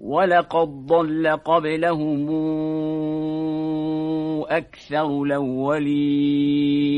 ولقد ضل قبلهم أكثر الأولين